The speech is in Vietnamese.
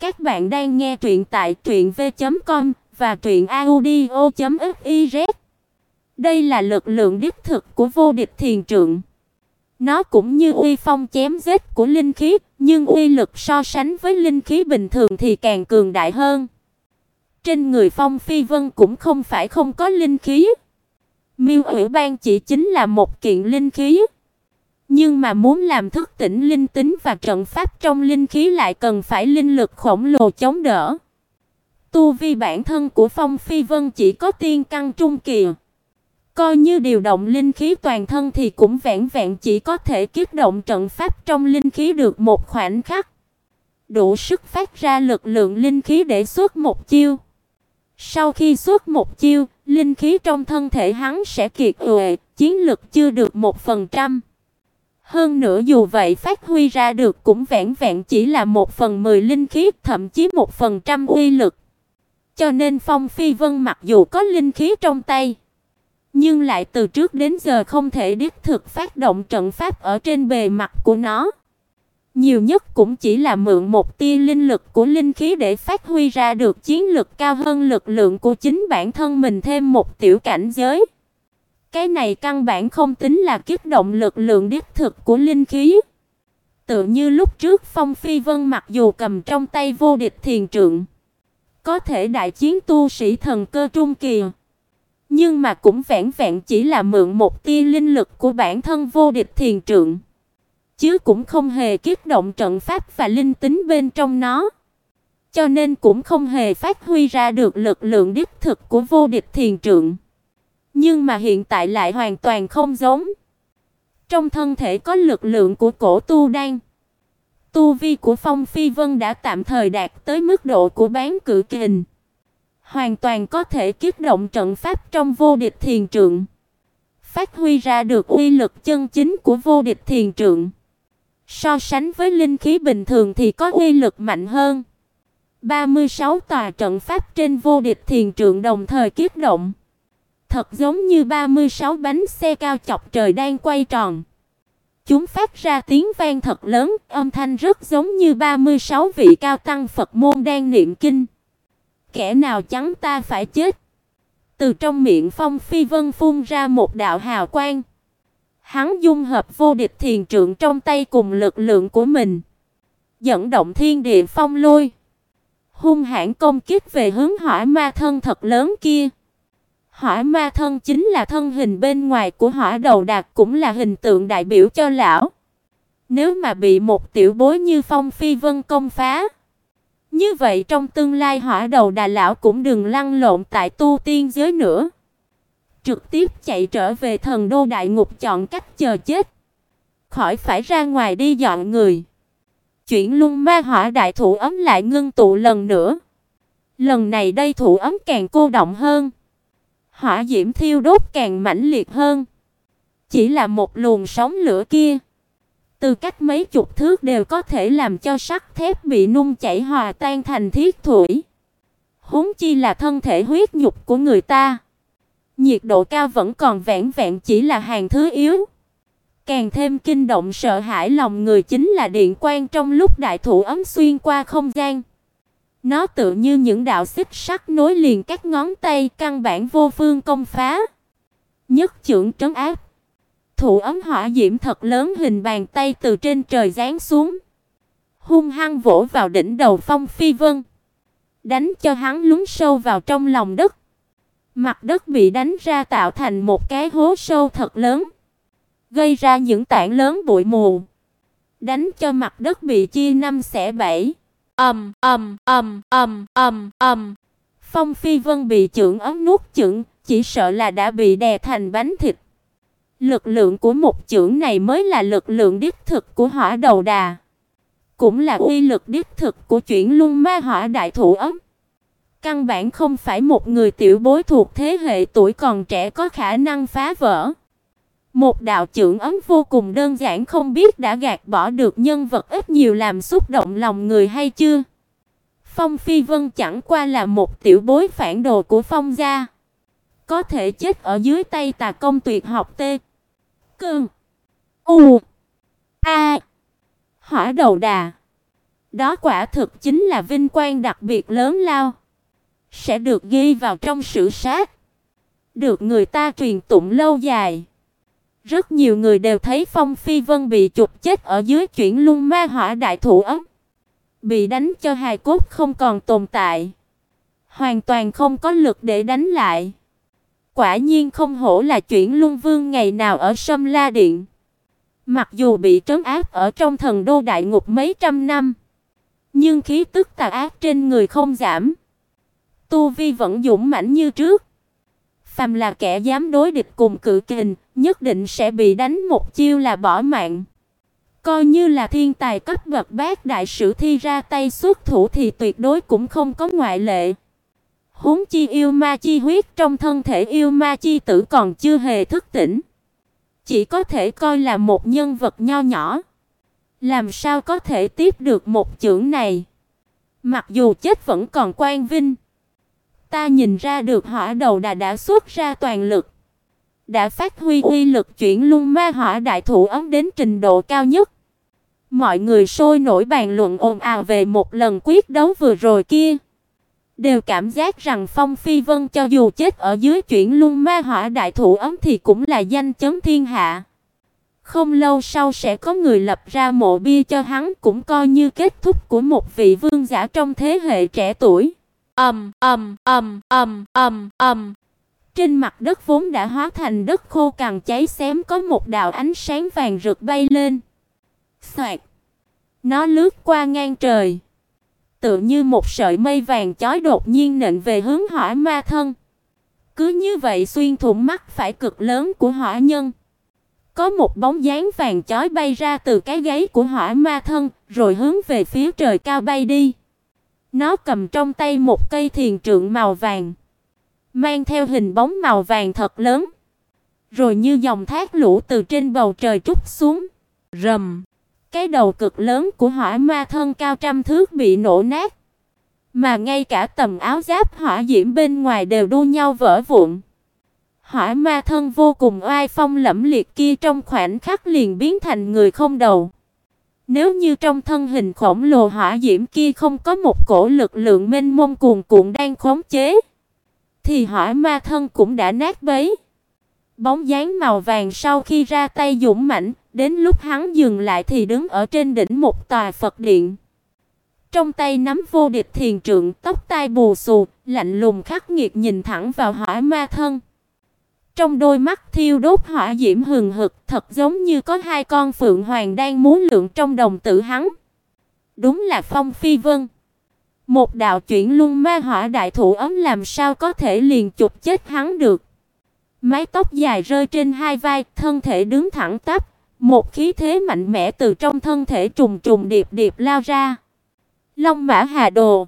Các bạn đang nghe truyện tại truyệnv.com và truyệnaudio.fiz. Đây là lực lượng đích thực của vô địch thiền trượng. Nó cũng như uy phong chém giết của linh khí, nhưng uy lực so sánh với linh khí bình thường thì càng cường đại hơn. Trên người Phong Phi Vân cũng không phải không có linh khí. Miêu Ủy Ban chỉ chính là một kiện linh khí. Nhưng mà muốn làm thức tỉnh linh tính và trận pháp trong linh khí lại cần phải linh lực khổng lồ chống đỡ. Tu vi bản thân của Phong Phi Vân chỉ có tiên căn trung kỳ. Coi như điều động linh khí toàn thân thì cũng vẹn vẹn chỉ có thể kích động trận pháp trong linh khí được một khoảnh khắc. Đủ sức phát ra lực lượng linh khí để xuất một chiêu. Sau khi xuất một chiêu, linh khí trong thân thể hắn sẽ kiệt quệ, chiến lực chưa được một phần trăm. Hơn nữa dù vậy phát huy ra được cũng vẹn vẹn chỉ là một phần mười linh khí, thậm chí một phần trăm uy lực. Cho nên Phong Phi Vân mặc dù có linh khí trong tay, nhưng lại từ trước đến giờ không thể đích thực phát động trận pháp ở trên bề mặt của nó. Nhiều nhất cũng chỉ là mượn một tia linh lực của linh khí để phát huy ra được chiến lực cao hơn lực lượng của chính bản thân mình thêm một tiểu cảnh giới. Cái này căn bản không tính là kích động lực lượng đích thực của linh khí. Tựa như lúc trước Phong Phi Vân mặc dù cầm trong tay vô địch thiền trượng, có thể đại chiến tu sĩ thần cơ trung kỳ, nhưng mà cũng vẹn vẹn chỉ là mượn một tia linh lực của bản thân vô địch thiền trượng, chứ cũng không hề kích động trận pháp và linh tính bên trong nó. Cho nên cũng không hề phát huy ra được lực lượng đích thực của vô địch thiền trượng. Nhưng mà hiện tại lại hoàn toàn không giống. Trong thân thể có lực lượng của cổ tu đan. Tu vi của Phong Phi Vân đã tạm thời đạt tới mức độ của bán cự kình. Hoàn toàn có thể kích động trận pháp trong vô địch thiền trượng. Phát huy ra được uy lực chân chính của vô địch thiền trượng. So sánh với linh khí bình thường thì có uy lực mạnh hơn. 36 tòa trận pháp trên vô địch thiền trượng đồng thời kích động. Thật giống như 36 bánh xe cao chọc trời đang quay tròn. Chúng phát ra tiếng vang thật lớn, âm thanh rất giống như 36 vị cao tăng Phật môn đang niệm kinh. Kẻ nào chắn ta phải chết. Từ trong miệng Phong Phi Vân phun ra một đạo hào quang. Hắn dung hợp vô địch thiền trượng trong tay cùng lực lượng của mình, dẫn động thiên địa phong lôi, hung hãn công kích về hướng hỏa ma thân thật lớn kia. Hỏa ma thân chính là thân hình bên ngoài của hỏa đầu đạt cũng là hình tượng đại biểu cho lão. Nếu mà bị một tiểu bối như Phong Phi Vân công phá, như vậy trong tương lai hỏa đầu đà lão cũng đừng lăn lộn tại tu tiên giới nữa. Trực tiếp chạy trở về thần đô đại ngục chọn cách chờ chết. Khỏi phải ra ngoài đi dọn người. Chuyển luân ma hỏa đại thủ ấm lại ngưng tụ lần nữa. Lần này đây thủ ấm càng cô động hơn. Hỏa diễm thiêu đốt càng mãnh liệt hơn. Chỉ là một luồng sóng lửa kia, từ cách mấy chục thước đều có thể làm cho sắt thép bị nung chảy hòa tan thành thiết thủy. Huống chi là thân thể huyết nhục của người ta. Nhiệt độ cao vẫn còn vẹn vẹn chỉ là hàng thứ yếu. Càng thêm kinh động sợ hãi lòng người chính là điện quang trong lúc đại thủ ấm xuyên qua không gian. Nó tự như những đạo xích sắt nối liền các ngón tay, căn bản vô phương công phá. Nhất trưởng trấn áp. Thủ ấm hỏa diễm thật lớn hình bàn tay từ trên trời giáng xuống, hung hăng vỗ vào đỉnh đầu Phong Phi Vân, đánh cho hắn lún sâu vào trong lòng đất. Mặt đất bị đánh ra tạo thành một cái hố sâu thật lớn, gây ra những tảng lớn bụi mù, đánh cho mặt đất bị chia năm xẻ bảy. Ầm ầm ầm ầm ầm ầm. Phong Phi Vân bị chưởng ấm nuốt chửng, chỉ sợ là đã bị đè thành bánh thịt. Lực lượng của một chưởng này mới là lực lượng đích thực của Hỏa Đầu Đà, cũng là uy lực đích thực của chuyển luân ma hỏa đại thủ ấm. Căn bản không phải một người tiểu bối thuộc thế hệ tuổi còn trẻ có khả năng phá vỡ. Một đạo trưởng ấm vô cùng đơn giản không biết đã gạt bỏ được nhân vật ít nhiều làm xúc động lòng người hay chưa. Phong Phi Vân chẳng qua là một tiểu bối phản đồ của Phong gia, có thể chết ở dưới tay tà công tuyệt học tê. Cương. U. A. Hỏa đầu đà. Đó quả thực chính là vinh quang đặc biệt lớn lao, sẽ được ghi vào trong sử sách, được người ta truyền tụng lâu dài. Rất nhiều người đều thấy Phong Phi Vân bị chụp chết ở dưới chuyển luân ma hỏa đại thủ ấm, bị đánh cho hài cốt không còn tồn tại, hoàn toàn không có lực để đánh lại. Quả nhiên không hổ là chuyển luân vương ngày nào ở Sâm La Điện. Mặc dù bị trấn áp ở trong thần đô đại ngục mấy trăm năm, nhưng khí tức tà ác trên người không giảm. Tu vi vẫn dũng mãnh như trước. Phàm là kẻ dám đối địch cùng cự kình, nhất định sẽ bị đánh một chiêu là bỏ mạng. Coi như là thiên tài cấp bậc bát đại sử thi ra tay xuất thủ thì tuyệt đối cũng không có ngoại lệ. Huống chi yêu ma chi huyết trong thân thể yêu ma chi tử còn chưa hề thức tỉnh, chỉ có thể coi là một nhân vật nho nhỏ. Làm sao có thể tiếp được một chưởng này? Mặc dù chết vẫn còn quan vinh. Ta nhìn ra được hỏa đầu đà đã xuất ra toàn lực, đã phát huy uy lực chuyển luân ma hỏa đại thủ ấm đến trình độ cao nhất. Mọi người sôi nổi bàn luận ồn ào về một lần quyết đấu vừa rồi kia, đều cảm giác rằng Phong Phi Vân cho dù chết ở dưới chuyển luân ma hỏa đại thủ ấm thì cũng là danh chấn thiên hạ. Không lâu sau sẽ có người lập ra mộ bia cho hắn cũng coi như kết thúc của một vị vương giả trong thế hệ trẻ tuổi. Ầm ầm ầm ầm ầm ầm. Trên mặt đất vốn đã hóa thành đất khô cằn cháy xém có một đạo ánh sáng vàng rực bay lên. Xoạt. Nó lướt qua ngang trời, tựa như một sợi mây vàng chói đột nhiên nện về hướng Hỏa Ma thân. Cứ như vậy xuyên thủng mắt phải cực lớn của hỏa nhân. Có một bóng dáng vàng chói bay ra từ cái gáy của Hỏa Ma thân, rồi hướng về phía trời cao bay đi. Nó cầm trong tay một cây thiền trượng màu vàng, mang theo hình bóng màu vàng thật lớn, rồi như dòng thác lũ từ trên bầu trời trút xuống. Rầm, cái đầu cực lớn của Hỏa Ma thân cao trăm thước bị nổ nát, mà ngay cả tầm áo giáp hỏa diễm bên ngoài đều đua nhau vỡ vụn. Hỏa Ma thân vô cùng oai phong lẫm liệt kia trong khoảnh khắc liền biến thành người không đầu. Nếu như trong thân hình khổng lồ hỏa diễm kia không có một cổ lực lượng mênh mông cuồn cuộn đang khống chế, thì hỏa ma thân cũng đã nát bấy. Bóng dáng màu vàng sau khi ra tay dũng mãnh, đến lúc hắn dừng lại thì đứng ở trên đỉnh một tòa Phật điện. Trong tay nắm vô địch thiền trượng, tóc tai bù xù, lạnh lùng khắc nghiệt nhìn thẳng vào hỏa ma thân. Trong đôi mắt thiêu đốt hỏa diễm hừng hực, thật giống như có hai con phượng hoàng đang múa lượn trong đồng tử hắn. Đúng là Phong Phi Vân. Một đạo chuyển luân ma hỏa đại thủ ấm làm sao có thể liền chụp chết hắn được. Mái tóc dài rơi trên hai vai, thân thể đứng thẳng tắp, một khí thế mạnh mẽ từ trong thân thể trùng trùng điệp điệp lao ra. Long Mã Hà Đồ